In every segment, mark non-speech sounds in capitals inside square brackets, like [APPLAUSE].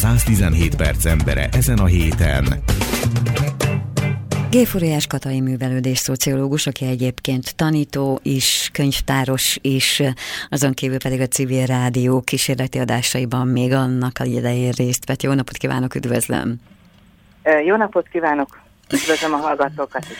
117 perc embere ezen a héten. Géfuriás Katai művelődés szociológus, aki egyébként tanító is, könyvtáros is, azon kívül pedig a civil rádió kísérleti adásaiban még annak a idején részt vett. Jó napot kívánok, üdvözlöm! Jó napot kívánok! Üdvözlöm a hallgatókat is!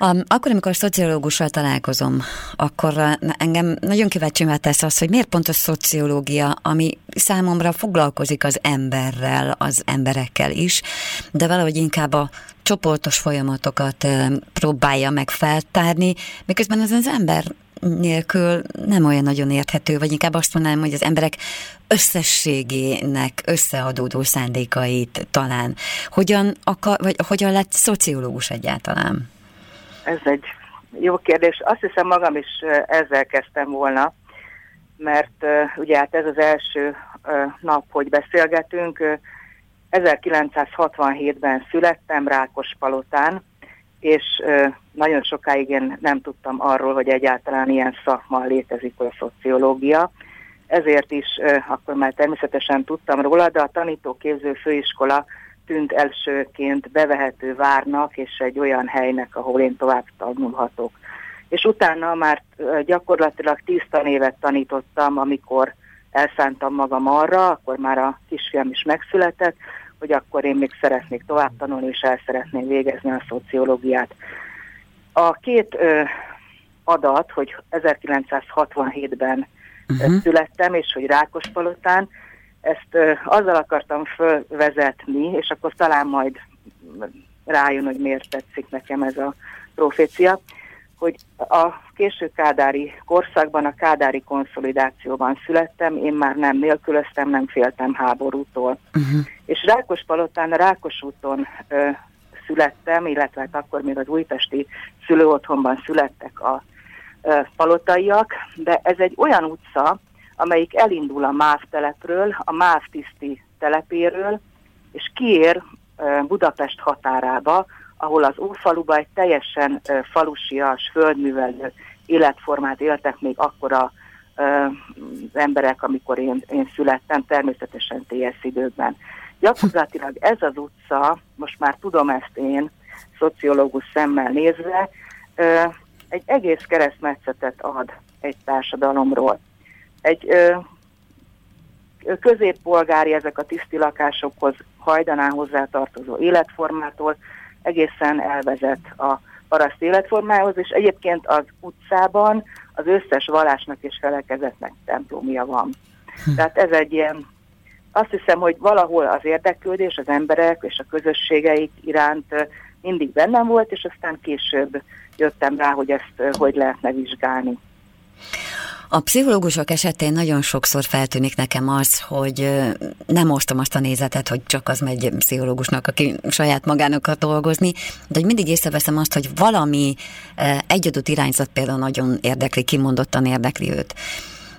Um, akkor, amikor a szociológussal találkozom, akkor uh, engem nagyon kíváncsi tesz az, hogy miért pont a szociológia, ami számomra foglalkozik az emberrel, az emberekkel is, de valahogy inkább a csoportos folyamatokat um, próbálja meg feltárni, miközben az az ember nélkül nem olyan nagyon érthető, vagy inkább azt mondanám, hogy az emberek összességének összeadódó szándékait talán. Hogyan, akar, vagy hogyan lett szociológus egyáltalán? Ez egy jó kérdés. Azt hiszem magam is ezzel kezdtem volna, mert ugye hát ez az első nap, hogy beszélgetünk. 1967-ben születtem Rákospalotán, és nagyon sokáig én nem tudtam arról, hogy egyáltalán ilyen szakma létezik, a szociológia. Ezért is akkor már természetesen tudtam róla, de a tanítóképző főiskola tűnt elsőként bevehető várnak, és egy olyan helynek, ahol én tovább tanulhatok. És utána már gyakorlatilag tíz tanévet tanítottam, amikor elszántam magam arra, akkor már a kisfiam is megszületett, hogy akkor én még szeretnék tovább tanulni, és el szeretném végezni a szociológiát. A két ö, adat, hogy 1967-ben uh-huh. születtem, és hogy Rákospalotán, ezt ö, azzal akartam fölvezetni, és akkor talán majd rájön, hogy miért tetszik nekem ez a profécia, hogy a késő kádári korszakban, a kádári konszolidációban születtem, én már nem nélkülöztem, nem féltem háborútól. Uh-huh. És Rákospalotán, Rákos úton ö, születtem, illetve hát akkor még az újpesti szülőotthonban születtek a ö, palotaiak, de ez egy olyan utca, amelyik elindul a MÁV telepről, a MÁV tiszti telepéről, és kiér ö, Budapest határába, ahol az Ófaluba egy teljesen falusias, földművelő életformát éltek még akkor a, az emberek, amikor én, én születtem, természetesen TS időkben. Gyakorlatilag ez az utca, most már tudom ezt én, szociológus szemmel nézve, egy egész keresztmetszetet ad egy társadalomról. Egy középpolgári ezek a tiszti lakásokhoz hajdanán hozzátartozó életformától egészen elvezet a paraszt életformához, és egyébként az utcában az összes vallásnak és felekezetnek templomja van. Hm. Tehát ez egy ilyen, azt hiszem, hogy valahol az érdeklődés az emberek és a közösségeik iránt mindig bennem volt, és aztán később jöttem rá, hogy ezt hogy lehetne vizsgálni. A pszichológusok esetén nagyon sokszor feltűnik nekem az, hogy nem osztom azt a nézetet, hogy csak az megy pszichológusnak, aki saját magának akar dolgozni, de hogy mindig észreveszem azt, hogy valami egy adott irányzat például nagyon érdekli, kimondottan érdekli őt.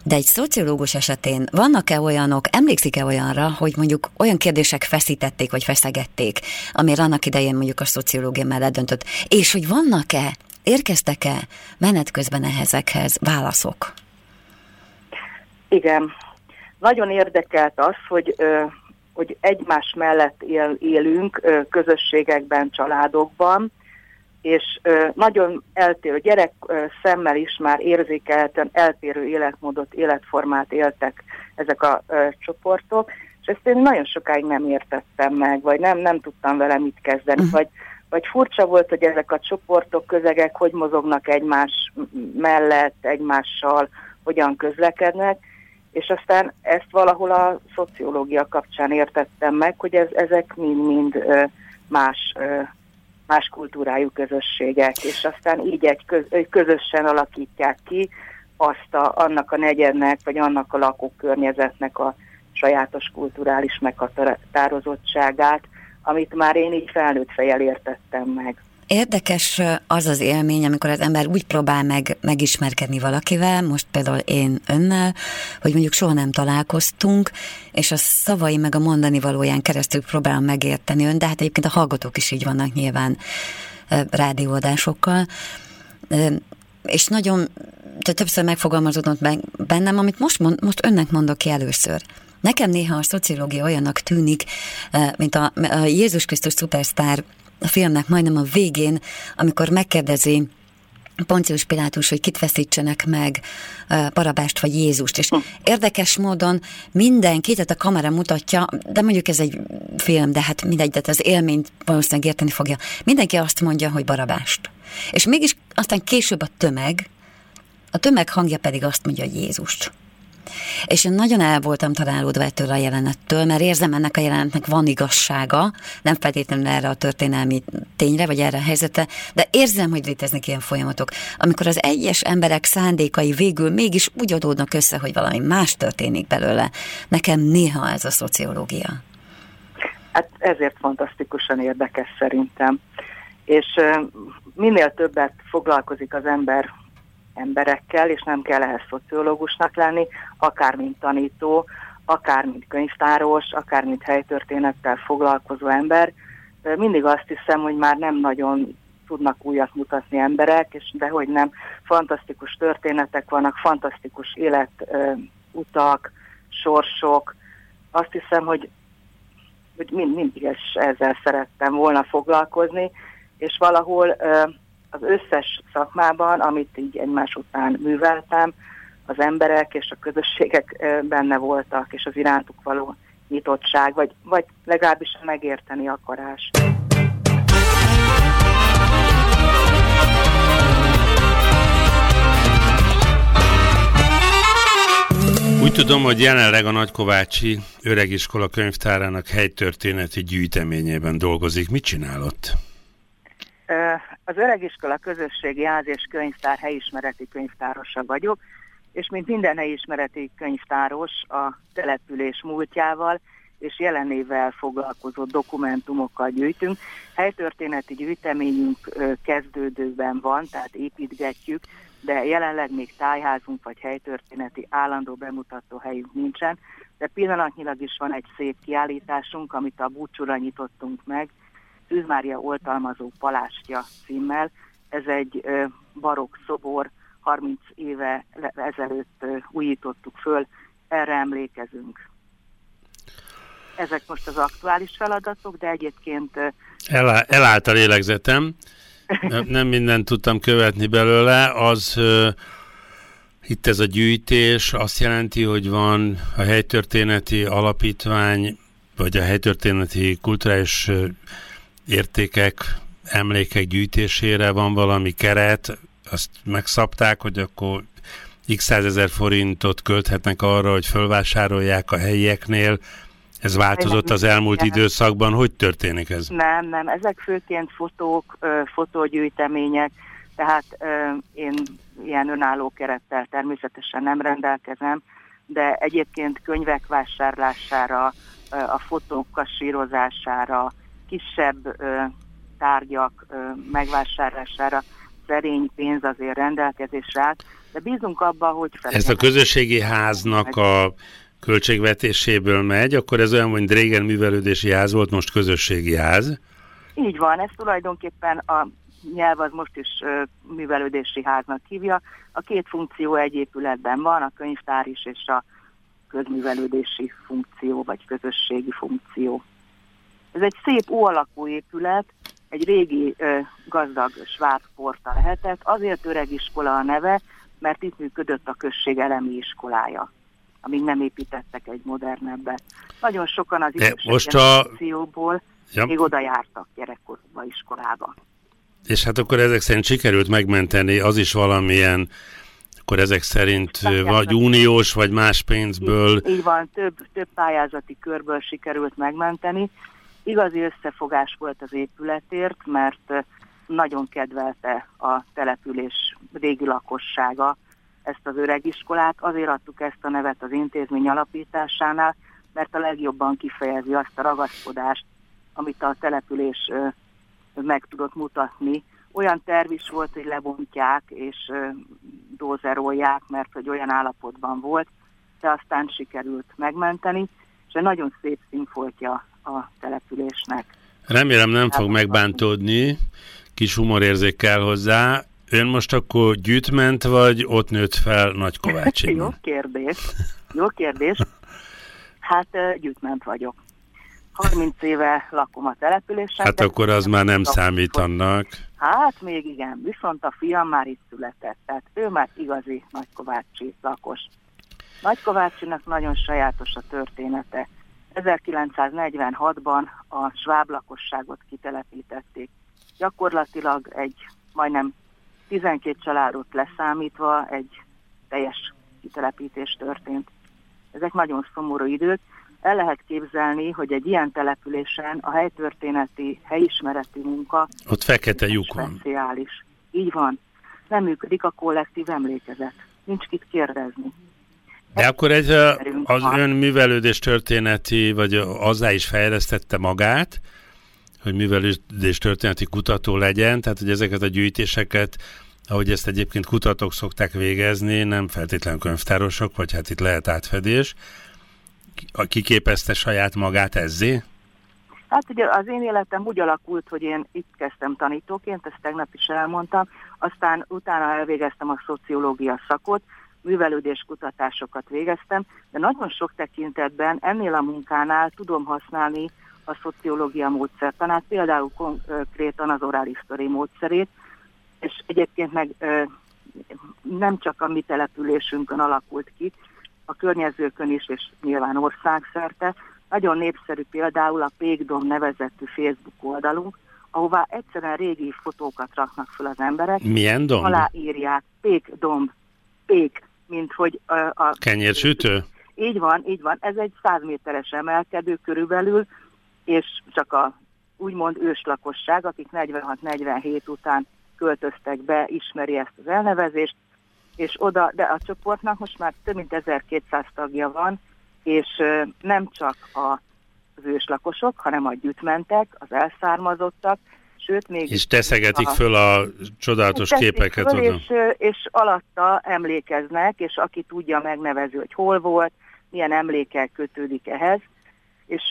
De egy szociológus esetén vannak-e olyanok, emlékszik-e olyanra, hogy mondjuk olyan kérdések feszítették, vagy feszegették, amire annak idején mondjuk a szociológia mellett döntött, és hogy vannak-e, érkeztek-e menet közben ehhezekhez válaszok? Igen. Nagyon érdekelt az, hogy, hogy egymás mellett él, élünk közösségekben, családokban, és nagyon eltérő, gyerek szemmel is már érzékelten eltérő életmódot, életformát éltek ezek a csoportok, és ezt én nagyon sokáig nem értettem meg, vagy nem, nem tudtam vele mit kezdeni, uh-huh. vagy, vagy furcsa volt, hogy ezek a csoportok, közegek hogy mozognak egymás mellett, egymással, hogyan közlekednek, és aztán ezt valahol a szociológia kapcsán értettem meg, hogy ez, ezek mind-mind más, más kultúrájú közösségek, és aztán így egy köz, közösen alakítják ki azt a, annak a negyednek, vagy annak a lakókörnyezetnek a sajátos kulturális meghatározottságát, amit már én így felnőtt fejjel értettem meg. Érdekes az az élmény, amikor az ember úgy próbál meg megismerkedni valakivel, most például én önnel, hogy mondjuk soha nem találkoztunk, és a szavai meg a mondani valóján keresztül próbálom megérteni ön, de hát egyébként a hallgatók is így vannak nyilván rádióadásokkal. És nagyon tehát többször megfogalmazódott bennem, amit most, mond, most önnek mondok ki először. Nekem néha a szociológia olyannak tűnik, mint a, a Jézus Krisztus szupersztár a filmnek majdnem a végén, amikor megkérdezi Poncius Pilátus, hogy kit veszítsenek meg, Barabást vagy Jézust. És hm. érdekes módon mindenki, tehát a kamera mutatja, de mondjuk ez egy film, de hát mindegy, de az élményt valószínűleg érteni fogja. Mindenki azt mondja, hogy Barabást. És mégis aztán később a tömeg, a tömeg hangja pedig azt mondja, hogy Jézust. És én nagyon el voltam találódva ettől a jelenettől, mert érzem ennek a jelenetnek van igazsága, nem feltétlenül erre a történelmi tényre, vagy erre a helyzetre, de érzem, hogy léteznek ilyen folyamatok, amikor az egyes emberek szándékai végül mégis úgy adódnak össze, hogy valami más történik belőle. Nekem néha ez a szociológia. Hát ezért fantasztikusan érdekes szerintem. És minél többet foglalkozik az ember emberekkel, és nem kell ehhez szociológusnak lenni, akár mint tanító, akár mint könyvtáros, akár mint helytörténettel foglalkozó ember. Mindig azt hiszem, hogy már nem nagyon tudnak újat mutatni emberek, és dehogy nem, fantasztikus történetek vannak, fantasztikus életutak, sorsok. Azt hiszem, hogy, hogy mind, mindig ezzel szerettem volna foglalkozni, és valahol az összes szakmában, amit így egymás után műveltem, az emberek és a közösségek benne voltak, és az irántuk való nyitottság, vagy, vagy legalábbis megérteni akarás. Úgy tudom, hogy jelenleg a Nagykovácsi Öregiskola könyvtárának helytörténeti gyűjteményében dolgozik. Mit csinálott? Az Öregiskola Közösségi Ház és Könyvtár helyismereti könyvtárosa vagyok, és mint minden helyismereti könyvtáros a település múltjával és jelenével foglalkozó dokumentumokkal gyűjtünk. Helytörténeti gyűjteményünk kezdődőben van, tehát építgetjük, de jelenleg még tájházunk vagy helytörténeti állandó bemutató helyünk nincsen, de pillanatnyilag is van egy szép kiállításunk, amit a búcsúra nyitottunk meg, Szűz Mária oltalmazó palástja címmel. Ez egy barokk szobor, 30 éve ezelőtt újítottuk föl, erre emlékezünk. Ezek most az aktuális feladatok, de egyébként... Elá, elállt a lélegzetem, nem mindent tudtam követni belőle, az itt ez a gyűjtés azt jelenti, hogy van a helytörténeti alapítvány, vagy a helytörténeti kulturális értékek, emlékek gyűjtésére van valami keret, azt megszabták, hogy akkor x százezer forintot költhetnek arra, hogy fölvásárolják a helyieknél. Ez változott az elmúlt időszakban. Hogy történik ez? Nem, nem. Ezek főként fotók, fotógyűjtemények, tehát én ilyen önálló kerettel természetesen nem rendelkezem, de egyébként könyvek vásárlására, a fotók kasírozására, kisebb tárgyak megvásárlására szerény pénz azért rendelkezésre áll, de bízunk abban, hogy... Ez a közösségi háznak a költségvetéséből megy, akkor ez olyan, hogy régen művelődési ház volt, most közösségi ház. Így van, ez tulajdonképpen a nyelv az most is ö, művelődési háznak hívja. A két funkció egy épületben van, a könyvtár is és a közművelődési funkció, vagy közösségi funkció. Ez egy szép óalakú épület, egy régi gazdag sváb porta lehetett, azért öreg iskola a neve, mert itt működött a község elemi iskolája, amíg nem építettek egy modernebbet. Nagyon sokan az időséggeneracióból ja. még oda jártak gyerekkorukba iskolába. És hát akkor ezek szerint sikerült megmenteni, az is valamilyen akkor ezek szerint vagy uniós, vagy más pénzből. Így, így van, több, több pályázati körből sikerült megmenteni, Igazi összefogás volt az épületért, mert nagyon kedvelte a település régi lakossága ezt az öregiskolát. Azért adtuk ezt a nevet az intézmény alapításánál, mert a legjobban kifejezi azt a ragaszkodást, amit a település meg tudott mutatni. Olyan terv is volt, hogy lebontják és dózerolják, mert hogy olyan állapotban volt, de aztán sikerült megmenteni, és egy nagyon szép színfoltja a településnek. Remélem nem fog megbántódni, kis humorérzék kell hozzá. Ön most akkor gyűjtment, vagy ott nőtt fel Nagykovácsi? [LAUGHS] Jó kérdés. Jó kérdés. Hát gyűjtment vagyok. 30 éve lakom a településen. Hát akkor az már nem számít annak. Hát még igen, viszont a fiam már itt született, tehát ő már igazi Nagykovácsi lakos. Nagykovácsinak nagyon sajátos a története. 1946-ban a sváb lakosságot kitelepítették. Gyakorlatilag egy majdnem 12 családot leszámítva egy teljes kitelepítés történt. Ezek nagyon szomorú idők. El lehet képzelni, hogy egy ilyen településen a helytörténeti, helyismereti munka ott fekete lyuk van. Speciális. Így van. Nem működik a kollektív emlékezet. Nincs kit kérdezni. De akkor egy, az ön művelődés történeti, vagy azzá is fejlesztette magát, hogy művelődés történeti kutató legyen, tehát hogy ezeket a gyűjtéseket, ahogy ezt egyébként kutatók szokták végezni, nem feltétlenül könyvtárosok, vagy hát itt lehet átfedés, kiképezte saját magát ezzé? Hát ugye az én életem úgy alakult, hogy én itt kezdtem tanítóként, ezt tegnap is elmondtam, aztán utána elvégeztem a szociológia szakot, művelődés kutatásokat végeztem, de nagyon sok tekintetben ennél a munkánál tudom használni a szociológia módszertanát, például konkrétan az history módszerét, és egyébként meg nem csak a mi településünkön alakult ki, a környezőkön is, és nyilván országszerte. Nagyon népszerű például a Pékdom nevezetű Facebook oldalunk, ahová egyszerűen régi fotókat raknak fel az emberek. Milyen domb? Aláírják, Pékdomb, Pék, mint hogy a... a Kenyérsütő? Így van, így van. Ez egy 100 méteres emelkedő körülbelül, és csak a úgymond őslakosság, akik 46-47 után költöztek be, ismeri ezt az elnevezést, és oda, de a csoportnak most már több mint 1200 tagja van, és nem csak a, az őslakosok, hanem a gyűjtmentek, az elszármazottak, sőt még... És teszegetik a, föl a csodálatos képeket föl, És, és alatta emlékeznek, és aki tudja megnevező, hogy hol volt, milyen emlékek kötődik ehhez, és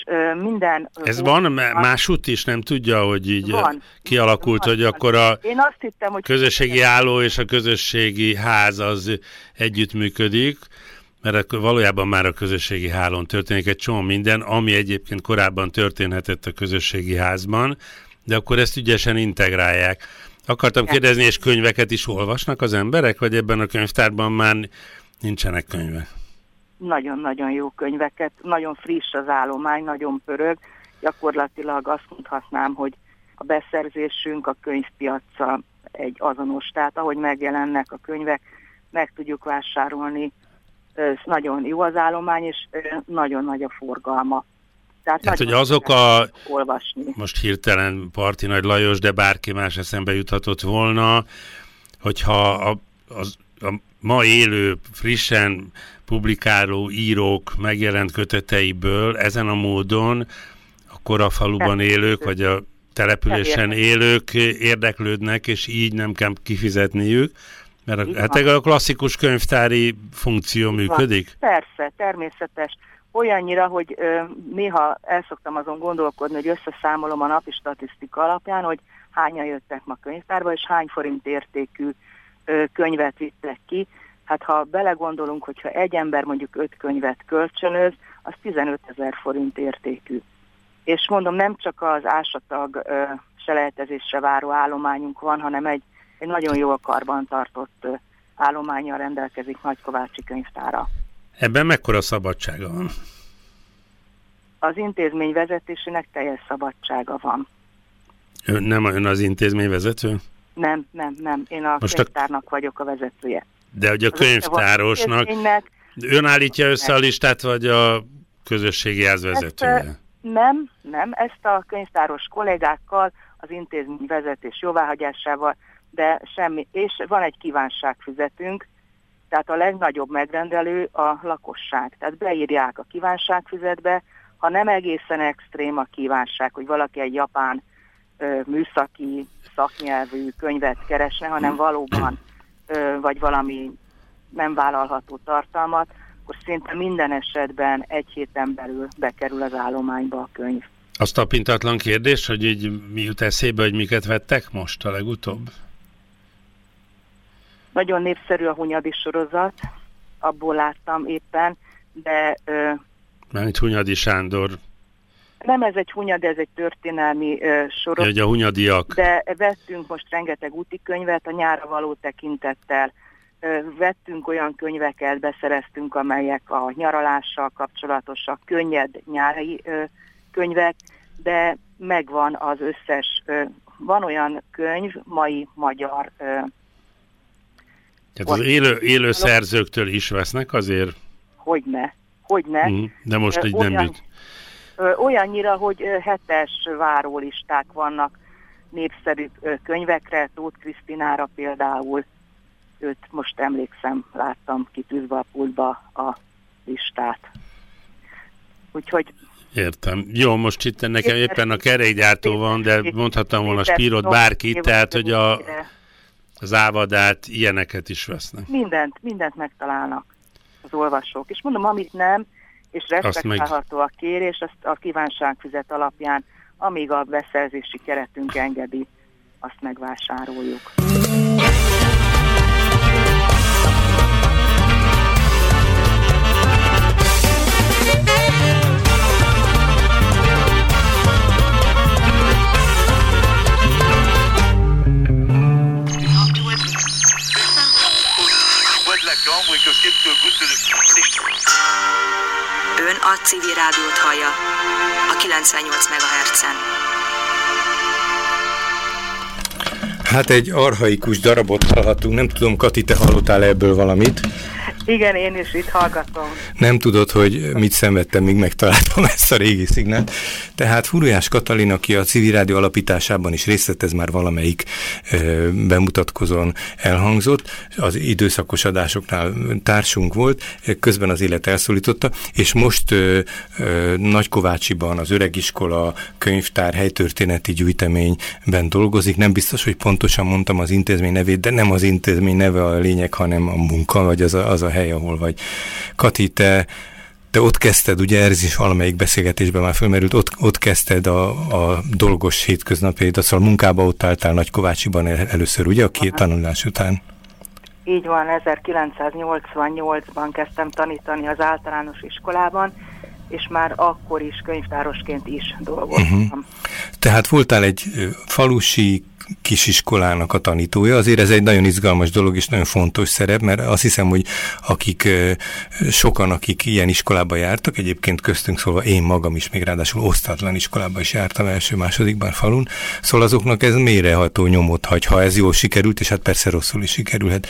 minden... Ez van? Másút is, nem tudja, hogy így van, kialakult, van, hogy akkor a Én azt hittem, hogy közösségi álló és a közösségi ház az együttműködik, mert valójában már a közösségi hálón történik egy csomó minden, ami egyébként korábban történhetett a közösségi házban, de akkor ezt ügyesen integrálják. Akartam kérdezni, és könyveket is olvasnak az emberek, vagy ebben a könyvtárban már nincsenek könyvek? nagyon-nagyon jó könyveket, nagyon friss az állomány, nagyon pörög. Gyakorlatilag azt mondhatnám, hogy a beszerzésünk a könyvpiaca egy azonos, tehát ahogy megjelennek a könyvek, meg tudjuk vásárolni. Ez nagyon jó az állomány, és nagyon nagy a forgalma. Tehát, Tehát hogy azok a, olvasni. most hirtelen Parti Nagy Lajos, de bárki más eszembe juthatott volna, hogyha a, az, a ma élő, frissen publikáló írók megjelent köteteiből ezen a módon a faluban élők, vagy a településen élők érdeklődnek, és így nem kell kifizetniük, mert a, hát a klasszikus könyvtári funkció működik? Persze, természetes. Olyannyira, hogy ö, néha el szoktam azon gondolkodni, hogy összeszámolom a napi statisztika alapján, hogy hányan jöttek ma könyvtárba, és hány forint értékű ö, könyvet vittek ki, Hát ha belegondolunk, hogyha egy ember mondjuk öt könyvet kölcsönöz, az 15 ezer forint értékű. És mondom, nem csak az ásatag selejtezésre váró állományunk van, hanem egy, egy nagyon jól karban tartott állományjal rendelkezik Nagykovácsi könyvtára. Ebben mekkora szabadsága van? Az intézmény vezetésének teljes szabadsága van. Ön nem ön az intézmény vezető? Nem, nem, nem. Én a Most könyvtárnak a... vagyok a vezetője. De hogy a könyvtárosnak ön állítja össze a listát, vagy a közösségi házvezetője? Ezt, nem, nem, ezt a könyvtáros kollégákkal, az intézmény vezetés jóváhagyásával, de semmi, és van egy kívánságfüzetünk, tehát a legnagyobb megrendelő a lakosság. Tehát beírják a kívánságfüzetbe, ha nem egészen extrém a kívánság, hogy valaki egy japán ö, műszaki szaknyelvű könyvet keresne, hanem valóban vagy valami nem vállalható tartalmat, akkor szinte minden esetben egy héten belül bekerül az állományba a könyv. Az tapintatlan kérdés, hogy így mi jut eszébe, hogy miket vettek most a legutóbb? Nagyon népszerű a Hunyadi sorozat, abból láttam éppen, de ö, Mármint Hunyadi Sándor. Nem ez egy Hunyad, ez egy történelmi uh, sorozat. Ja, a Hunyadiak. De vettünk most rengeteg úti könyvet a nyára való tekintettel. Uh, vettünk olyan könyveket, beszereztünk, amelyek a nyaralással kapcsolatosak, könnyed nyári uh, könyvek, de megvan az összes, van olyan könyv, mai magyar. Tehát az élő, élő szerzőktől is vesznek azért? Hogyne, hogyne. Mm, de most így olyan, nem jut. Olyannyira, hogy hetes várólisták vannak népszerű könyvekre, Tóth Krisztinára például, őt most emlékszem, láttam kitűzve a pultba a listát. Úgyhogy Értem. Jó, most itt nekem éppen a kerékgyártó van, de mondhattam volna Spirot bárkit, tehát hogy a, az ávadát, ilyeneket is vesznek. Mindent, mindent megtalálnak az olvasók. És mondom, amit nem, és respektálható a kérés, azt a kívánságfizet alapján, amíg a beszerzési keretünk engedi, azt megvásároljuk. Ön a civil rádiót hallja a 98 MHz-en. Hát egy arhaikus darabot hallhatunk, nem tudom, Kati, te hallottál ebből valamit? Igen, én is itt hallgatom. Nem tudod, hogy mit szenvedtem, míg megtaláltam [LAUGHS] ezt a régi szignált. Tehát Furujás Katalin, aki a civil rádió alapításában is részt vett, ez már valamelyik ö, bemutatkozón elhangzott, az időszakos adásoknál társunk volt, közben az élet elszólította, és most Nagykovácsiban az öregiskola könyvtár helytörténeti gyűjteményben dolgozik. Nem biztos, hogy pontosan mondtam az intézmény nevét, de nem az intézmény neve a lényeg, hanem a munka, vagy az a, az a hely, ahol vagy. Kati, te, te ott kezdted, ugye ez is valamelyik beszélgetésben már fölmerült, ott, ott kezdted a, a dolgos hétköznapjaidat, szóval munkába ott álltál Nagykovácsiban először, ugye, a két tanulás után? Így van, 1988-ban kezdtem tanítani az általános iskolában, és már akkor is könyvtárosként is dolgoztam. Uh-huh. Tehát voltál egy falusi kisiskolának a tanítója. Azért ez egy nagyon izgalmas dolog és nagyon fontos szerep, mert azt hiszem, hogy akik sokan, akik ilyen iskolába jártak, egyébként köztünk szólva én magam is, még ráadásul osztatlan iskolába is jártam első-másodikban falun, szóval azoknak ez mélyreható nyomot hagy, ha ez jól sikerült, és hát persze rosszul is sikerülhet.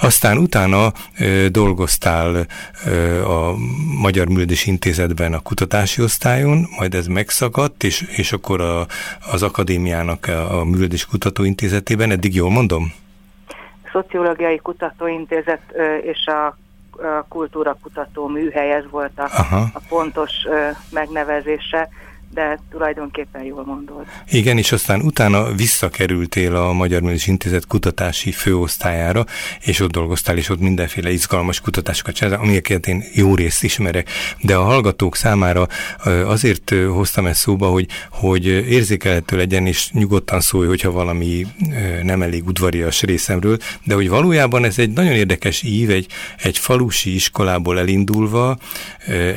Aztán utána ö, dolgoztál ö, a Magyar Művelődési Intézetben a kutatási osztályon, majd ez megszakadt, és, és akkor a, az akadémiának a, a Művelődési Kutatóintézetében, eddig jól mondom? Szociológiai Kutatóintézet és a Kultúra Kutató Műhely, ez volt a, a pontos megnevezése de tulajdonképpen jól mondod. Igen, és aztán utána visszakerültél a Magyar Művelés Intézet kutatási főosztályára, és ott dolgoztál, és ott mindenféle izgalmas kutatásokat csináltál, amiket én jó részt ismerek. De a hallgatók számára azért hoztam ezt szóba, hogy, hogy érzékelhető legyen, és nyugodtan szólj, hogyha valami nem elég udvarias részemről, de hogy valójában ez egy nagyon érdekes ív, egy, egy falusi iskolából elindulva,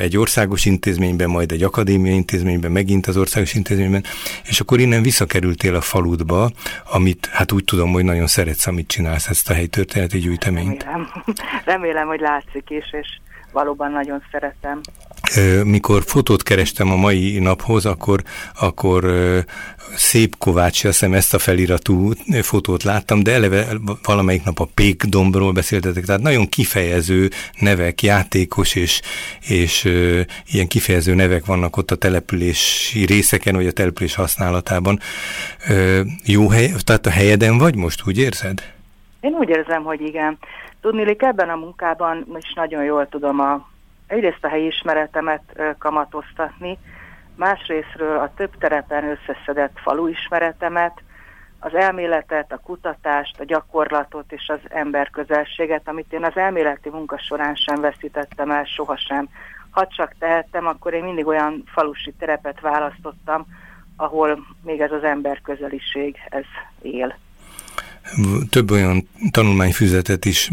egy országos intézményben, majd egy akadémiai intézményben, meg megint az országos intézményben, és akkor innen visszakerültél a faludba, amit hát úgy tudom, hogy nagyon szeretsz, amit csinálsz, ezt a helytörténeti gyűjteményt. Remélem, [LAUGHS] Remélem hogy látszik is, és valóban nagyon szeretem. Mikor fotót kerestem a mai naphoz, akkor, akkor szép Kovács, azt hiszem ezt a feliratú fotót láttam, de eleve valamelyik nap a Pék dombról beszéltetek, tehát nagyon kifejező nevek, játékos és, és ilyen kifejező nevek vannak ott a települési részeken, vagy a település használatában. Jó hely, tehát a helyeden vagy most, úgy érzed? Én úgy érzem, hogy igen. Tudnélik, ebben a munkában is nagyon jól tudom a, egyrészt a helyismeretemet kamatoztatni, másrésztről a több terepen összeszedett faluismeretemet, az elméletet, a kutatást, a gyakorlatot és az emberközelséget, amit én az elméleti munka során sem veszítettem el sohasem. Ha csak tehettem, akkor én mindig olyan falusi terepet választottam, ahol még ez az emberközeliség, ez él. Több olyan tanulmányfüzetet is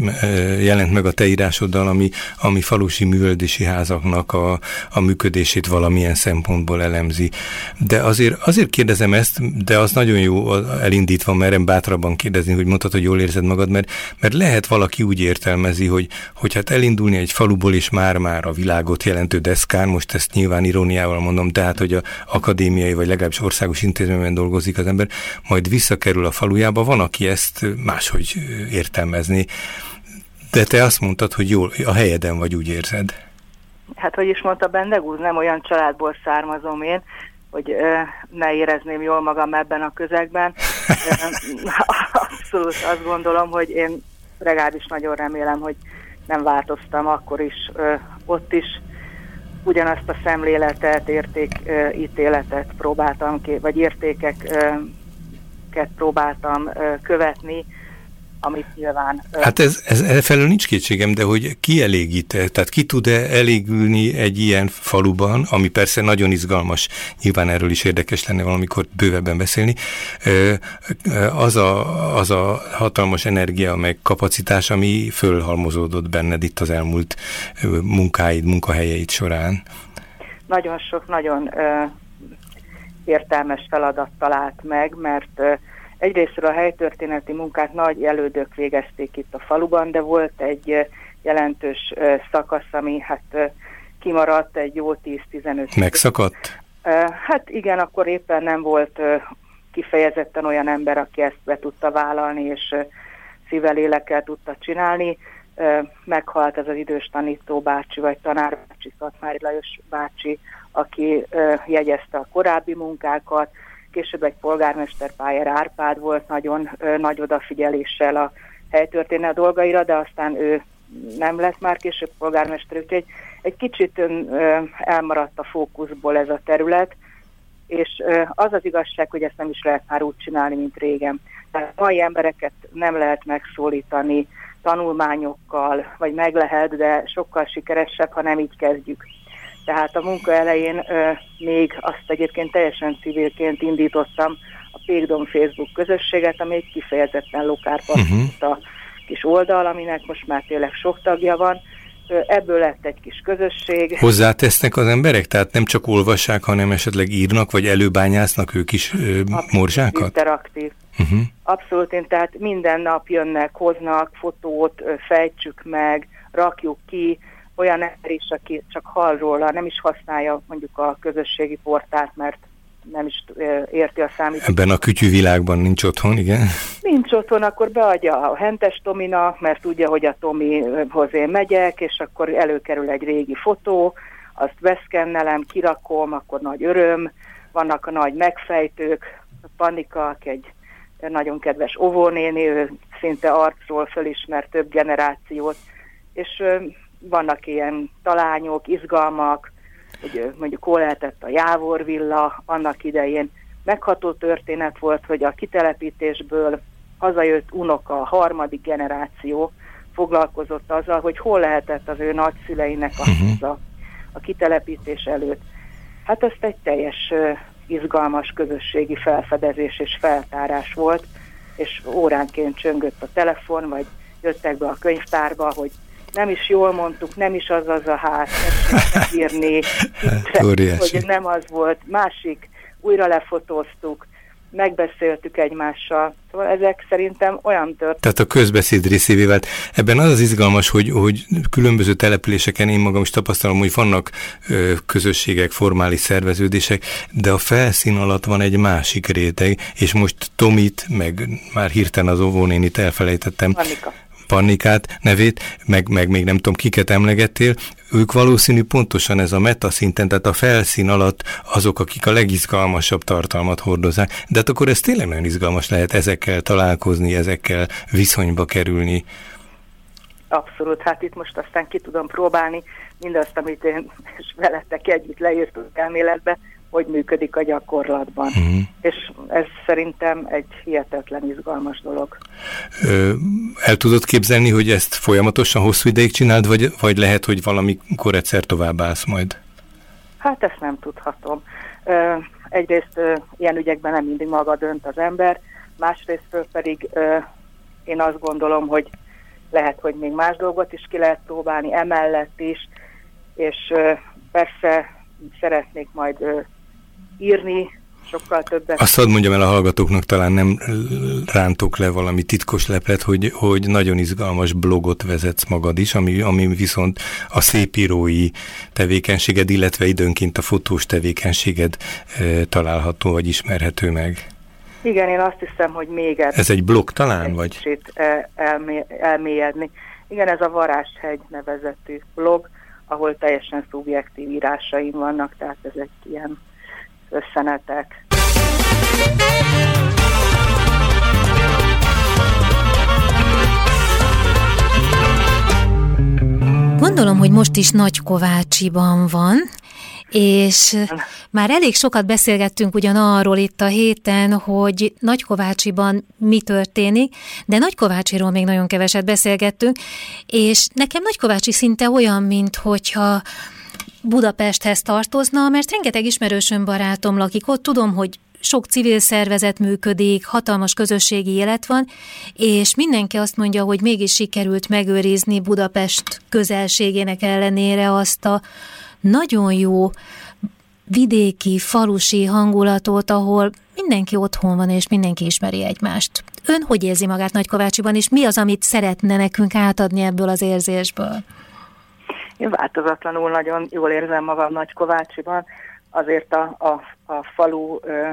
jelent meg a te írásoddal, ami, ami falusi művöldési házaknak a, a működését valamilyen szempontból elemzi. De azért, azért kérdezem ezt, de az nagyon jó elindítva, merem bátrabban kérdezni, hogy mondtad, hogy jól érzed magad, mert, mert lehet valaki úgy értelmezi, hogy, hogy hát elindulni egy faluból is már-már a világot jelentő deszkán, most ezt nyilván iróniával mondom, tehát, hogy a akadémiai vagy legalábbis országos intézményben dolgozik az ember, majd visszakerül a falujába, van, aki ezt máshogy értelmezni. De te azt mondtad, hogy jól, a helyeden vagy, úgy érzed. Hát, hogy is mondta Bendegúz, nem olyan családból származom én, hogy ö, ne érezném jól magam ebben a közegben. [LAUGHS] Abszolút azt gondolom, hogy én legalábbis nagyon remélem, hogy nem változtam akkor is, ö, ott is ugyanazt a szemléletet, értékítéletet próbáltam ki, vagy értékeket próbáltam követni, amit nyilván... Hát ez, ez, ez felől nincs kétségem, de hogy kielégít -e, tehát ki tud-e elégülni egy ilyen faluban, ami persze nagyon izgalmas, nyilván erről is érdekes lenne valamikor bővebben beszélni, az a, az a hatalmas energia, meg kapacitás, ami fölhalmozódott benned itt az elmúlt munkáid, munkahelyeid során. Nagyon sok, nagyon értelmes feladat talált meg, mert Egyrészt a helytörténeti munkát nagy elődök végezték itt a faluban, de volt egy jelentős szakasz, ami hát kimaradt egy jó 10-15 Megszakadt? Hát igen, akkor éppen nem volt kifejezetten olyan ember, aki ezt be tudta vállalni, és szível lélekkel tudta csinálni. Meghalt ez az idős tanító bácsi, vagy tanárbácsi, Szatmári Lajos bácsi, aki jegyezte a korábbi munkákat, később egy polgármester Pályár Árpád volt nagyon nagy odafigyeléssel a helytörténet dolgaira, de aztán ő nem lett már később polgármester, úgyhogy egy kicsit elmaradt a fókuszból ez a terület, és az az igazság, hogy ezt nem is lehet már úgy csinálni, mint régen. Tehát mai embereket nem lehet megszólítani tanulmányokkal, vagy meg lehet, de sokkal sikeresebb, ha nem így kezdjük. Tehát a munka elején ö, még azt egyébként teljesen civilként indítottam a Pékdom Facebook közösséget, ami egy kifejezetten lokárpa uh-huh. a kis oldal, aminek most már tényleg sok tagja van. Ö, ebből lett egy kis közösség. Hozzátesznek az emberek? Tehát nem csak olvassák, hanem esetleg írnak, vagy előbányásznak ők is ö, morzsákat? Interaktív. Uh-huh. Abszolút, én tehát minden nap jönnek, hoznak fotót, fejtsük meg, rakjuk ki, olyan ember is, aki csak hall róla, nem is használja mondjuk a közösségi portált, mert nem is érti a számítást. Ebben a kütyű világban nincs otthon, igen? Nincs otthon, akkor beadja a hentes Tomina, mert tudja, hogy a Tomihoz én megyek, és akkor előkerül egy régi fotó, azt veszkennelem, kirakom, akkor nagy öröm, vannak a nagy megfejtők, a Panika, aki egy nagyon kedves óvónéni, ő szinte arcról fölismer több generációt, és vannak ilyen talányok, izgalmak, hogy mondjuk hol lehetett a Jávorvilla annak idején. Megható történet volt, hogy a kitelepítésből hazajött unoka, a harmadik generáció foglalkozott azzal, hogy hol lehetett az ő nagyszüleinek a uh-huh. haza a kitelepítés előtt. Hát ezt egy teljes izgalmas közösségi felfedezés és feltárás volt, és óránként csöngött a telefon, vagy jöttek be a könyvtárba, hogy nem is jól mondtuk, nem is az az a ház, nem írni, [LAUGHS] hogy nem az volt. Másik, újra lefotóztuk, megbeszéltük egymással. Szóval ezek szerintem olyan történet. Tehát a közbeszéd részévé Ebben az az izgalmas, hogy, hogy különböző településeken én magam is tapasztalom, hogy vannak ö, közösségek, formális szerveződések, de a felszín alatt van egy másik réteg, és most Tomit, meg már hirtelen az óvónénit elfelejtettem. Annika. Pannikát nevét, meg, meg még nem tudom kiket emlegettél, ők valószínű pontosan ez a metaszinten, tehát a felszín alatt azok, akik a legizgalmasabb tartalmat hordozák. De hát akkor ez tényleg nagyon izgalmas lehet ezekkel találkozni, ezekkel viszonyba kerülni. Abszolút, hát itt most aztán ki tudom próbálni mindazt, amit én és veletek együtt leírtunk elméletbe, hogy működik a gyakorlatban. Uh-huh. És ez szerintem egy hihetetlen izgalmas dolog. Ö, el tudod képzelni, hogy ezt folyamatosan hosszú ideig csináld, vagy, vagy lehet, hogy valamikor egyszer tovább állsz majd? Hát ezt nem tudhatom. Ö, egyrészt ö, ilyen ügyekben nem mindig maga dönt az ember, másrészt pedig ö, én azt gondolom, hogy lehet, hogy még más dolgot is ki lehet próbálni emellett is, és persze szeretnék majd írni sokkal többet. Azt hadd mondjam el a hallgatóknak, talán nem rántok le valami titkos leplet, hogy, hogy nagyon izgalmas blogot vezetsz magad is, ami, ami viszont a szépírói tevékenységed, illetve időnként a fotós tevékenységed e, található, vagy ismerhető meg. Igen, én azt hiszem, hogy még ez, ez egy blog talán, egy vagy? Kicsit elmé, elmélyedni. Igen, ez a Varázshegy nevezetű blog, ahol teljesen szubjektív írásaim vannak, tehát ez egy ilyen összenetek. Gondolom, hogy most is Nagy Kovácsiban van, és már elég sokat beszélgettünk ugyan arról itt a héten, hogy Nagykovácsiban mi történik, de Nagykovácsiról még nagyon keveset beszélgettünk, és nekem Nagykovácsi szinte olyan, mint hogyha Budapesthez tartozna, mert rengeteg ismerősöm barátom lakik ott, tudom, hogy sok civil szervezet működik, hatalmas közösségi élet van, és mindenki azt mondja, hogy mégis sikerült megőrizni Budapest közelségének ellenére azt a nagyon jó vidéki, falusi hangulatot, ahol mindenki otthon van, és mindenki ismeri egymást. Ön hogy érzi magát Nagykovácsiban, és mi az, amit szeretne nekünk átadni ebből az érzésből? Én változatlanul nagyon jól érzem magam Nagykovácsiban, azért a, a, a falu ö,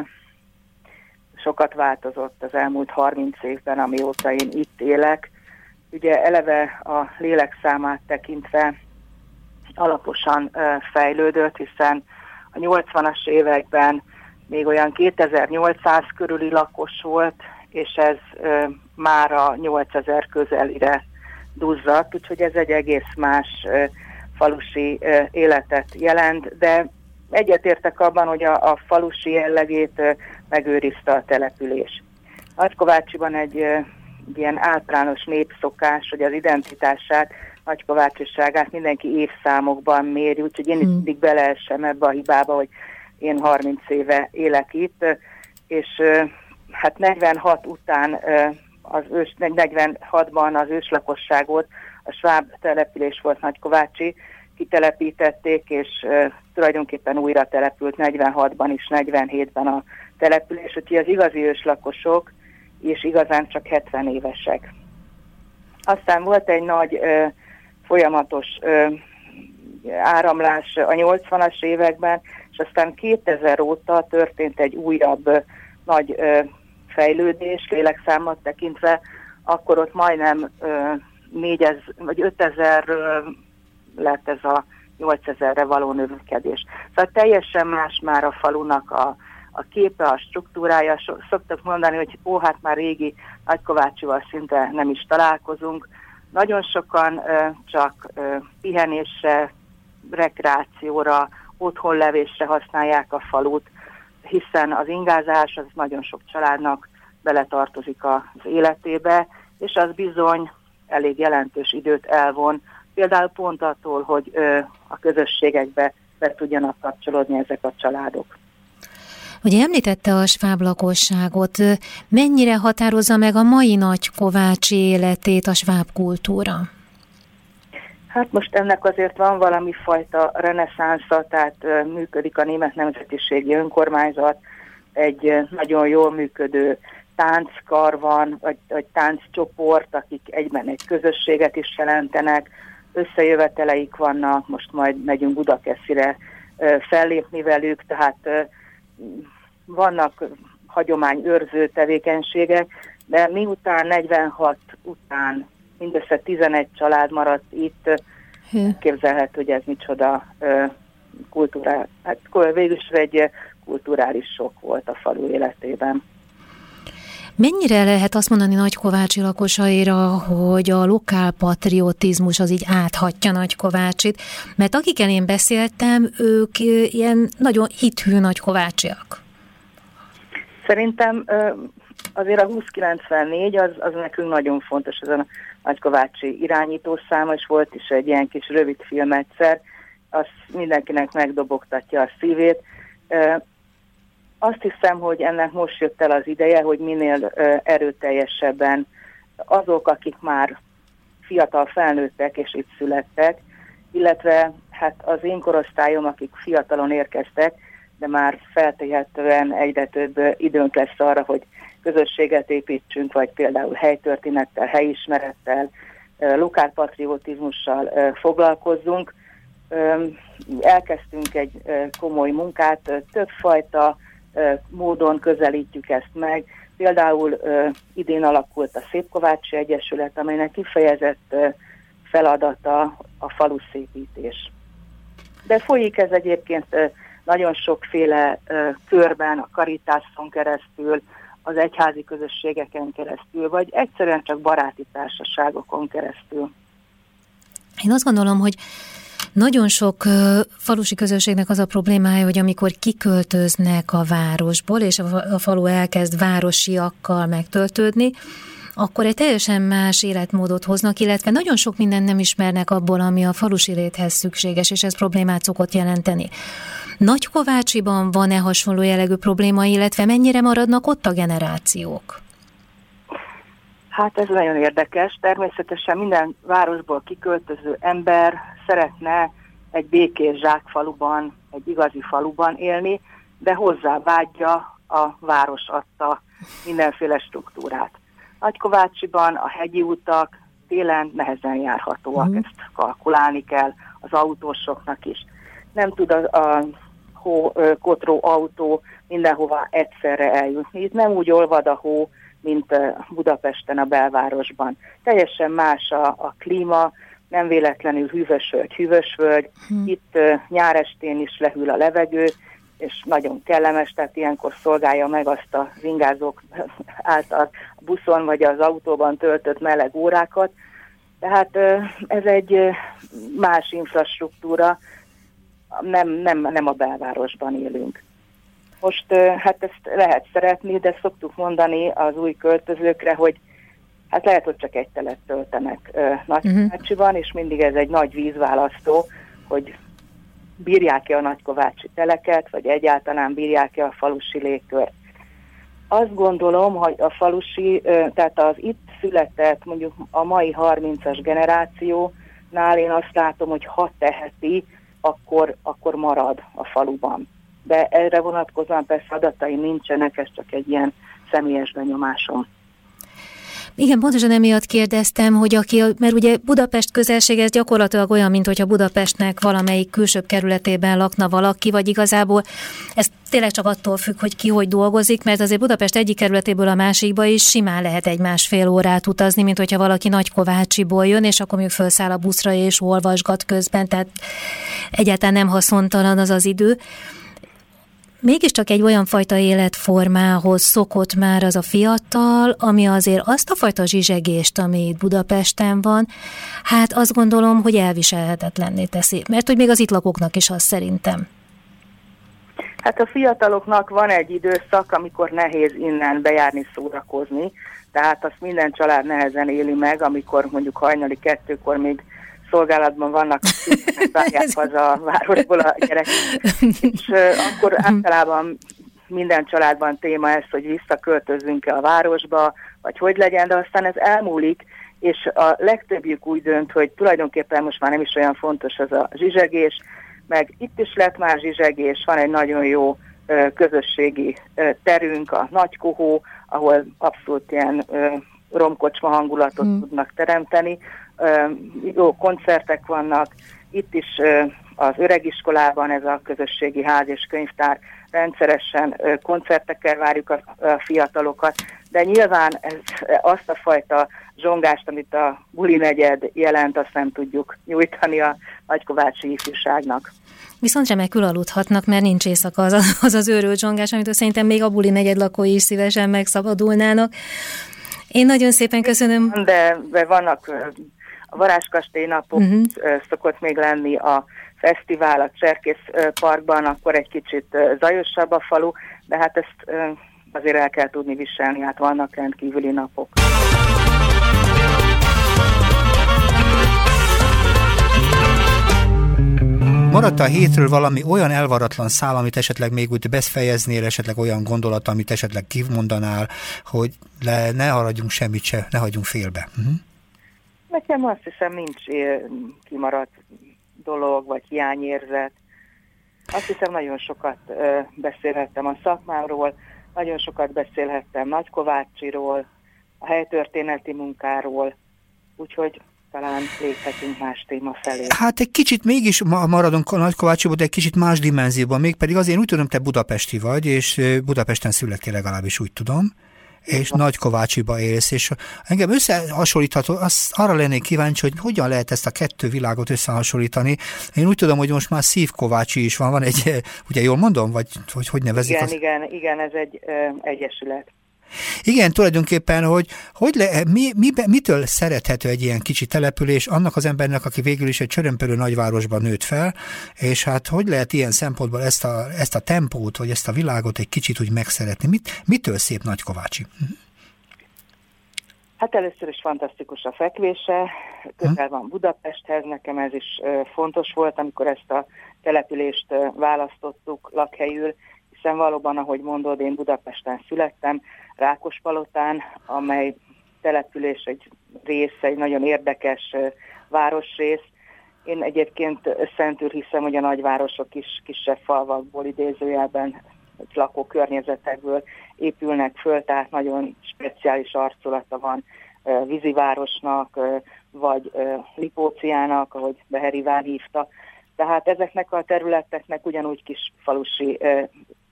sokat változott az elmúlt 30 évben, amióta én itt élek. Ugye eleve a lélekszámát tekintve alaposan ö, fejlődött, hiszen a 80-as években még olyan 2800 körüli lakos volt, és ez már a 8000 közelire duzzadt, úgyhogy ez egy egész más ö, falusi életet jelent, de egyetértek abban, hogy a, a falusi jellegét megőrizte a település. Nagykovácsiban egy, egy ilyen általános népszokás, hogy az identitását, nagykovácsiságát mindenki évszámokban méri, úgyhogy én hmm. mindig beleesem ebbe a hibába, hogy én 30 éve élek itt, és hát 46 után az ős, 46-ban az őslakosságot a sváb település volt Nagykovácsi, kitelepítették, és tulajdonképpen újra települt 46-ban és 47-ben a település, úgyhogy az igazi őslakosok és igazán csak 70 évesek. Aztán volt egy nagy uh, folyamatos uh, áramlás a 80-as években, és aztán 2000 óta történt egy újabb uh, nagy uh, fejlődés, lélekszámot tekintve, akkor ott majdnem uh, 4000 vagy 5000 lett ez a 8000-re való növekedés. Szóval teljesen más már a falunak a, a képe, a struktúrája. Szoktak mondani, hogy ó, hát már régi Nagykovácsival szinte nem is találkozunk. Nagyon sokan ö, csak ö, pihenésre, rekreációra, otthonlevésre használják a falut, hiszen az ingázás az nagyon sok családnak beletartozik az életébe, és az bizony elég jelentős időt elvon, például pont attól, hogy a közösségekbe be tudjanak kapcsolódni ezek a családok. Ugye említette a sváb lakosságot, mennyire határozza meg a mai nagy kovácsi életét a sváb kultúra? Hát most ennek azért van valami fajta reneszánsza, tehát működik a Német Nemzetiségi Önkormányzat, egy nagyon jól működő tánckar van, vagy, vagy tánccsoport, akik egyben egy közösséget is jelentenek, összejöveteleik vannak, most majd megyünk Budakeszire fellépni velük, tehát vannak hagyományőrző tevékenységek, de miután 46 után mindössze 11 család maradt itt, képzelhető, hogy ez micsoda kultúrá, hát végül is egy kulturális sok volt a falu életében. Mennyire lehet azt mondani Nagykovácsi lakosaira, hogy a lokál patriotizmus az így áthatja Nagykovácsit? Mert akikkel én beszéltem, ők ilyen nagyon hithű Nagykovácsiak. Szerintem azért a 2094 az, az nekünk nagyon fontos, ez a Nagykovácsi irányítószáma, és volt is egy ilyen kis rövid film egyszer, az mindenkinek megdobogtatja a szívét azt hiszem, hogy ennek most jött el az ideje, hogy minél erőteljesebben azok, akik már fiatal felnőttek és itt születtek, illetve hát az én korosztályom, akik fiatalon érkeztek, de már feltehetően egyre több időnk lesz arra, hogy közösséget építsünk, vagy például helytörténettel, helyismerettel, lokálpatriotizmussal foglalkozzunk. Elkezdtünk egy komoly munkát, többfajta módon közelítjük ezt meg. Például idén alakult a Szépkovácsi Egyesület, amelynek kifejezett feladata a faluszépítés. De folyik ez egyébként nagyon sokféle körben, a karitáson keresztül, az egyházi közösségeken keresztül, vagy egyszerűen csak baráti társaságokon keresztül. Én azt gondolom, hogy nagyon sok falusi közösségnek az a problémája, hogy amikor kiköltöznek a városból, és a falu elkezd városiakkal megtöltődni, akkor egy teljesen más életmódot hoznak, illetve nagyon sok mindent nem ismernek abból, ami a falusi léthez szükséges, és ez problémát szokott jelenteni. Nagykovácsiban van-e hasonló jellegű probléma, illetve mennyire maradnak ott a generációk? Hát ez nagyon érdekes. Természetesen minden városból kiköltöző ember szeretne egy békés zsákfaluban, egy igazi faluban élni, de hozzá vágyja a város adta mindenféle struktúrát. Nagykovácsiban a hegyi utak télen nehezen járhatóak, mm. ezt kalkulálni kell az autósoknak is. Nem tud a, a hó, kotró autó mindenhova egyszerre eljutni. Itt nem úgy olvad a hó, mint Budapesten a belvárosban. Teljesen más a, a klíma, nem véletlenül hűvös völgy, hűvös völgy. Hmm. Itt nyár estén is lehűl a levegő, és nagyon kellemes, tehát ilyenkor szolgálja meg azt a ingázók [LAUGHS] által a buszon vagy az autóban töltött meleg órákat. Tehát ez egy más infrastruktúra, nem, nem, nem a belvárosban élünk. Most hát ezt lehet szeretni, de szoktuk mondani az új költözőkre, hogy hát lehet, hogy csak egy telet töltenek Nagykovácsiban, uh-huh. és mindig ez egy nagy vízválasztó, hogy bírják-e a nagykovácsi teleket, vagy egyáltalán bírják-e a falusi légkört. Azt gondolom, hogy a falusi, tehát az itt született mondjuk a mai 30-as generációnál én azt látom, hogy ha teheti, akkor, akkor marad a faluban. De erre vonatkozóan persze adatai nincsenek, ez csak egy ilyen személyes benyomásom. Igen, pontosan emiatt kérdeztem, hogy aki, mert ugye Budapest közelség ez gyakorlatilag olyan, mint hogyha Budapestnek valamelyik külsőbb kerületében lakna valaki, vagy igazából ez tényleg csak attól függ, hogy ki hogy dolgozik, mert azért Budapest egyik kerületéből a másikba is simán lehet egy másfél órát utazni, mint hogyha valaki Nagykovácsiból jön, és akkor még felszáll a buszra és olvasgat közben, tehát egyáltalán nem haszontalan az az idő mégiscsak egy olyan fajta életformához szokott már az a fiatal, ami azért azt a fajta zsizsegést, ami itt Budapesten van, hát azt gondolom, hogy elviselhetetlenné teszi. Mert hogy még az itt lakóknak is az szerintem. Hát a fiataloknak van egy időszak, amikor nehéz innen bejárni, szórakozni, tehát azt minden család nehezen éli meg, amikor mondjuk hajnali kettőkor még szolgálatban vannak, [LAUGHS] várják haza a városból a gyerek. És akkor általában minden családban téma ez, hogy visszaköltözünk-e a városba, vagy hogy legyen, de aztán ez elmúlik, és a legtöbbjük úgy dönt, hogy tulajdonképpen most már nem is olyan fontos az a zsizsegés, meg itt is lett már zsizsegés, van egy nagyon jó közösségi terünk, a Nagykohó, ahol abszolút ilyen romkocsma hangulatot hmm. tudnak teremteni jó koncertek vannak, itt is az öregiskolában ez a közösségi ház és könyvtár rendszeresen koncertekkel várjuk a, fiatalokat, de nyilván ez, azt a fajta zsongást, amit a buli negyed jelent, azt nem tudjuk nyújtani a nagykovácsi ifjúságnak. Viszont remekül aludhatnak, mert nincs éjszaka az az, az őrült zsongás, amit szerintem még a buli negyed lakói is szívesen megszabadulnának. Én nagyon szépen köszönöm. De, de vannak a Varázskastély napok uh-huh. szokott még lenni a fesztivál a Cserkész Parkban, akkor egy kicsit zajosabb a falu, de hát ezt azért el kell tudni viselni, hát vannak rendkívüli napok. maradt a hétről valami olyan elvaratlan szál, amit esetleg még úgy befejeznél, esetleg olyan gondolat, amit esetleg kimondanál, hogy le, ne haradjunk semmit se, ne hagyjunk félbe. Uh-huh. Nekem azt hiszem nincs kimaradt dolog, vagy hiányérzet. Azt hiszem nagyon sokat beszélhettem a szakmámról, nagyon sokat beszélhettem Nagykovácsiról, a helytörténeti munkáról, úgyhogy talán léphetünk más téma felé. Hát egy kicsit mégis maradunk Nagykovácsiból, de egy kicsit más dimenzióban, mégpedig azért úgy tudom, te budapesti vagy, és Budapesten születtél legalábbis úgy tudom és Nagykovácsiba élsz, és engem összehasonlítható, az, arra lennék kíváncsi, hogy hogyan lehet ezt a kettő világot összehasonlítani. Én úgy tudom, hogy most már Szívkovácsi is van, van egy, [LAUGHS] ugye jól mondom, vagy hogy hogy nevezik? Igen, az? igen, igen, ez egy ö, egyesület. Igen, tulajdonképpen, hogy, hogy le, mi, mi, mitől szerethető egy ilyen kicsi település annak az embernek, aki végül is egy csörömpölő nagyvárosban nőtt fel, és hát hogy lehet ilyen szempontból ezt a, ezt a tempót, vagy ezt a világot egy kicsit úgy megszeretni? Mit, mitől szép Nagykovácsi? Hát először is fantasztikus a fekvése, közel van Budapesthez, nekem ez is fontos volt, amikor ezt a települést választottuk lakhelyül, hiszen valóban, ahogy mondod, én Budapesten születtem, Rákospalotán, amely település egy rész, egy nagyon érdekes városrész. Én egyébként szentül hiszem, hogy a nagyvárosok is kisebb falvakból idézőjelben lakókörnyezetekből épülnek föl, tehát nagyon speciális arculata van vízivárosnak, vagy Lipóciának, ahogy Beheriván hívta. Tehát ezeknek a területeknek ugyanúgy kis falusi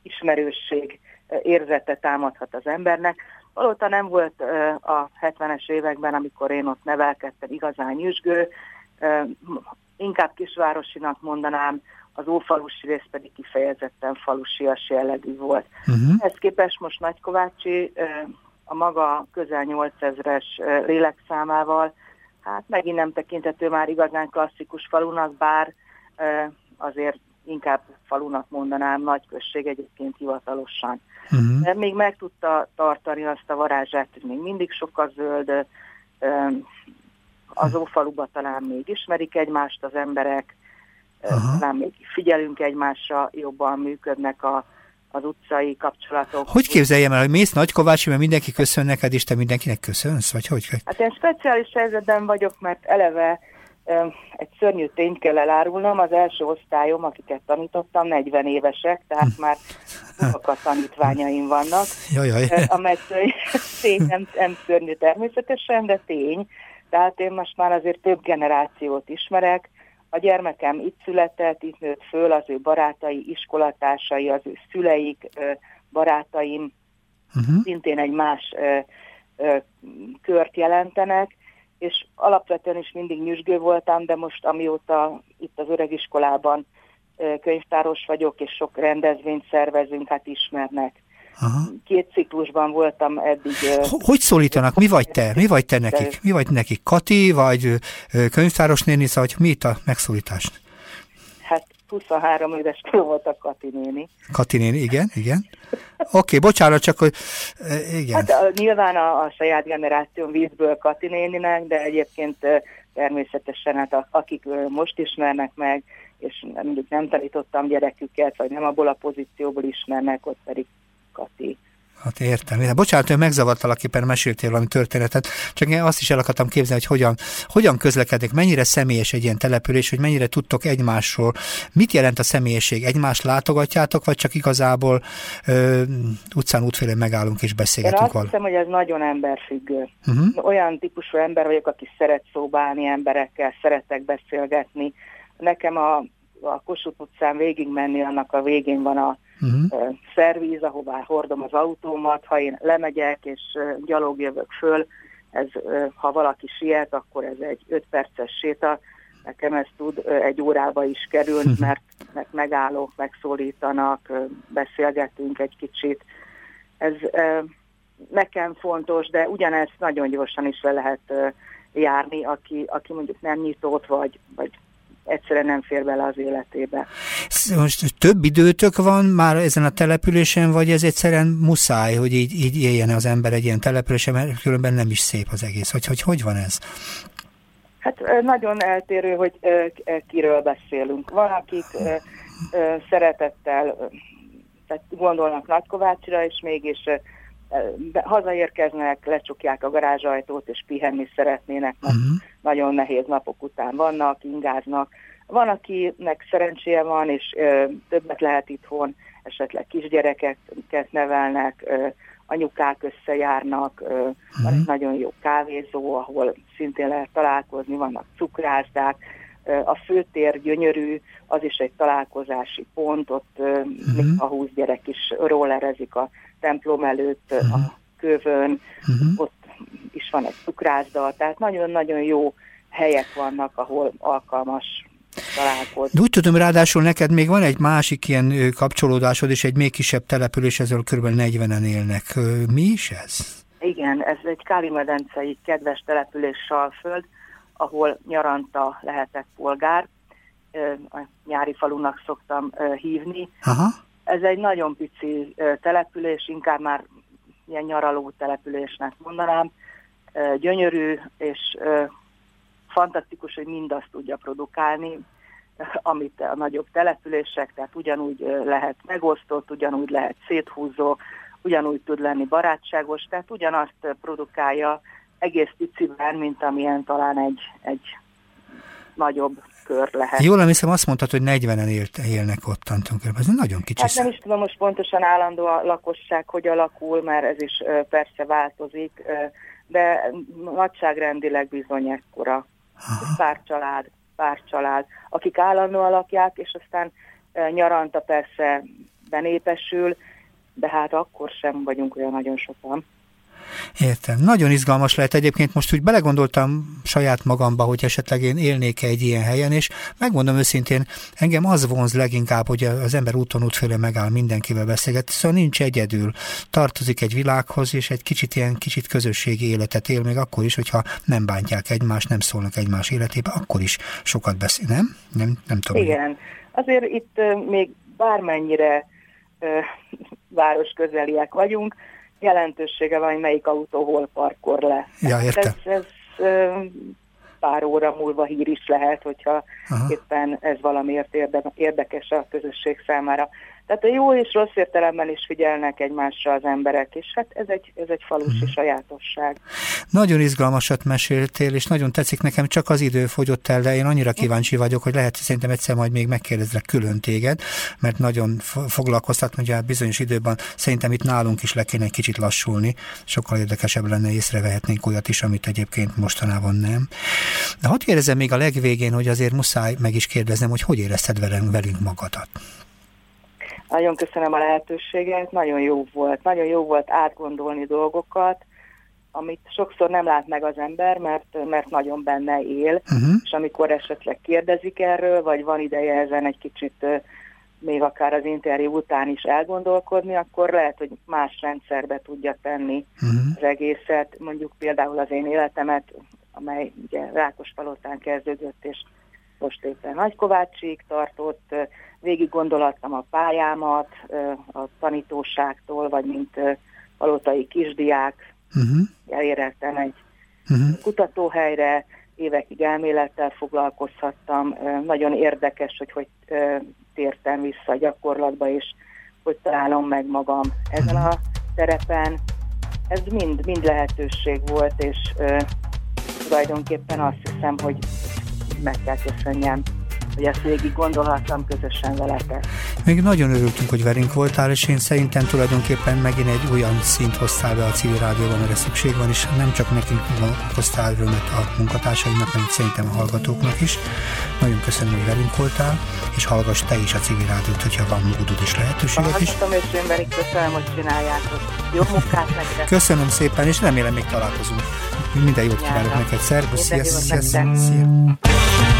ismerősség érzete támadhat az embernek. Valóta nem volt a 70-es években, amikor én ott nevelkedtem, igazán nyüzsgő, inkább kisvárosinak mondanám, az ófalusi rész pedig kifejezetten falusias jellegű volt. Uh-huh. Ehhez képest most Nagykovácsi a maga közel 8000-es lélekszámával, hát megint nem tekintető már igazán klasszikus falunak, bár azért inkább falunak mondanám, nagy község egyébként hivatalosan. Uh-huh. De még meg tudta tartani azt a varázsát, hogy még mindig sok a zöld, az ófaluba talán még ismerik egymást az emberek, uh-huh. talán még figyelünk egymásra, jobban működnek a, az utcai kapcsolatok. Hogy képzeljem el, hogy mész Nagykovácsi, mert mindenki köszön neked, és te mindenkinek köszönsz? Vagy hogy? Hát én speciális helyzetben vagyok, mert eleve egy szörnyű tényt kell elárulnom, az első osztályom, akiket tanítottam, 40 évesek, tehát már a tanítványaim vannak. Jajjaj. Amely [LAUGHS] tény nem, nem szörnyű természetesen, de tény. Tehát én most már azért több generációt ismerek. A gyermekem itt született, itt nőtt föl, az ő barátai, iskolatársai, az ő szüleik, barátaim uh-huh. szintén egy más kört jelentenek, és alapvetően is mindig nyüzsgő voltam, de most amióta itt az öregiskolában könyvtáros vagyok, és sok rendezvényt szervezünk, hát ismernek. Aha. Két ciklusban voltam eddig. Hogy szólítanak? Mi vagy te? Mi vagy te nekik? Mi vagy nekik? Kati, vagy könyvtáros néni, szóval mi itt a megszólítás? Hát 23 éves volt a Kati néni. Kati néni, igen, igen. Oké, okay, bocsánat, csak hogy igen. Hát a, nyilván a, a saját generáció vízből Kati néninek, de egyébként természetesen hát a, akik most ismernek meg, és mondjuk nem tanítottam gyereküket, vagy nem abból a pozícióból ismernek, ott pedig Kati. Hát értem. Hát bocsánat, hogy megzavartalak, éppen meséltél valami történetet, csak én azt is el akartam képzelni, hogy hogyan, hogyan közlekedik, mennyire személyes egy ilyen település, hogy mennyire tudtok egymásról. Mit jelent a személyesség? Egymást látogatjátok, vagy csak igazából ö, utcán útfélén megállunk és beszélgetünk Én azt hiszem, hogy ez nagyon emberfüggő. Uh-huh. Olyan típusú ember vagyok, aki szeret szóbálni emberekkel, szeretek beszélgetni. Nekem a, a Kossuth utcán végig menni, annak a végén van a uh-huh. szervíz, ahová hordom az autómat, ha én lemegyek és gyalog jövök föl, ez, ha valaki siet, akkor ez egy 5 perces séta, nekem ez tud egy órába is kerülni, uh-huh. mert, mert megállok, megszólítanak, beszélgetünk egy kicsit. Ez nekem fontos, de ugyanezt nagyon gyorsan is le lehet járni, aki, aki mondjuk nem nyitott, vagy, vagy egyszerűen nem fér bele az életébe. Most több időtök van már ezen a településen, vagy ez egyszerűen muszáj, hogy így, így éljen az ember egy ilyen településen, mert különben nem is szép az egész. Hogy hogy, hogy van ez? Hát nagyon eltérő, hogy kiről beszélünk. Van, akik szeretettel tehát gondolnak Nagykovácsra, és mégis hazaérkeznek, lecsukják a garázsajtót, és pihenni szeretnének, mert uh-huh. nagyon nehéz napok után vannak, ingáznak. Van, akinek szerencséje van, és ö, többet lehet itthon, esetleg kisgyerekeket nevelnek, ö, anyukák összejárnak, ö, uh-huh. van egy nagyon jó kávézó, ahol szintén lehet találkozni, vannak cukrázdák, a főtér gyönyörű, az is egy találkozási pont, ott uh-huh. a húsz gyerek is rollerezik a templom előtt uh-huh. a kövön, uh-huh. ott is van egy cukrászda, tehát nagyon-nagyon jó helyek vannak, ahol alkalmas találkozni. De úgy tudom, ráadásul neked még van egy másik ilyen kapcsolódásod, és egy még kisebb település, ezzel kb. 40-en élnek. Mi is ez? Igen, ez egy Káli-medencei kedves település Salföld, ahol nyaranta lehetett polgár, a nyári falunak szoktam hívni. Aha. Ez egy nagyon pici település, inkább már ilyen nyaraló településnek mondanám. Gyönyörű és fantasztikus, hogy mindazt tudja produkálni, amit a nagyobb települések, tehát ugyanúgy lehet megosztott, ugyanúgy lehet széthúzó, ugyanúgy tud lenni barátságos, tehát ugyanazt produkálja egész piciben, mint amilyen talán egy, egy nagyobb kör lehet. Jól emlékszem, azt mondtad, hogy 40-en élt, élnek ott körben. Ez nagyon kicsi Hát nem is tudom most pontosan állandó a lakosság, hogy alakul, mert ez is persze változik, de nagyságrendileg bizony ekkora. Pár család, pár család, akik állandóan lakják, és aztán nyaranta persze benépesül, de hát akkor sem vagyunk olyan nagyon sokan. Értem. Nagyon izgalmas lehet egyébként. Most úgy belegondoltam saját magamba, hogy esetleg én élnék egy ilyen helyen, és megmondom őszintén, engem az vonz leginkább, hogy az ember úton útféle megáll, mindenkivel beszélget, szóval nincs egyedül. Tartozik egy világhoz, és egy kicsit ilyen kicsit közösségi életet él, még akkor is, hogyha nem bántják egymást, nem szólnak egymás életébe, akkor is sokat beszél, nem? Nem, nem tudom. Igen. Azért itt még bármennyire város közeliek vagyunk, jelentősége van, hogy melyik autó hol parkol le. Ja, értem. Ez, ez pár óra múlva hír is lehet, hogyha Aha. éppen ez valamiért érdekes a közösség számára. Tehát a jó és rossz értelemben is figyelnek egymásra az emberek, és hát ez egy, ez egy falusi hmm. sajátosság. Nagyon izgalmasat meséltél, és nagyon tetszik nekem, csak az idő fogyott el, de én annyira kíváncsi vagyok, hogy lehet, szerintem egyszer majd még megkérdezlek külön téged, mert nagyon foglalkoztat, hogy a bizonyos időben szerintem itt nálunk is le kéne egy kicsit lassulni, sokkal érdekesebb lenne, észrevehetnénk olyat is, amit egyébként mostanában nem. De hadd kérdezem még a legvégén, hogy azért muszáj meg is kérdeznem, hogy hogy érezted velünk magadat? Nagyon köszönöm a lehetőséget, nagyon jó volt. Nagyon jó volt átgondolni dolgokat, amit sokszor nem lát meg az ember, mert, mert nagyon benne él, uh-huh. és amikor esetleg kérdezik erről, vagy van ideje ezen egy kicsit még akár az interjú után is elgondolkodni, akkor lehet, hogy más rendszerbe tudja tenni uh-huh. az egészet. Mondjuk például az én életemet, amely ugye Rákospalotán kezdődött, és most éppen Nagykovácsig tartott, végig gondolattam a pályámat a tanítóságtól, vagy mint palotai kisdiák, uh-huh. elérhettem egy uh-huh. kutatóhelyre, évekig elmélettel foglalkozhattam, nagyon érdekes, hogy hogy tértem vissza a gyakorlatba, és hogy találom meg magam ezen a terepen. Ez mind, mind lehetőség volt, és tulajdonképpen azt hiszem, hogy meg kell köszönjem hogy ezt végig gondolhattam közösen veletek. Még nagyon örültünk, hogy velünk voltál, és én szerintem tulajdonképpen megint egy olyan szint hoztál be a civil rádióban, amire szükség van, és nem csak nekünk hoztál örömet a munkatársainknak, hanem szerintem a hallgatóknak is. Nagyon köszönöm, hogy velünk voltál, és hallgass te is a civil rádiót, hogyha van módod és lehetőséget is. Hallgatom, és én velük köszönöm, hogy csináljátok. Jó munkát nektek! Köszönöm szépen, és remélem még találkozunk. Minden jót kívánok neked. Szervusz, szia, szia, szia.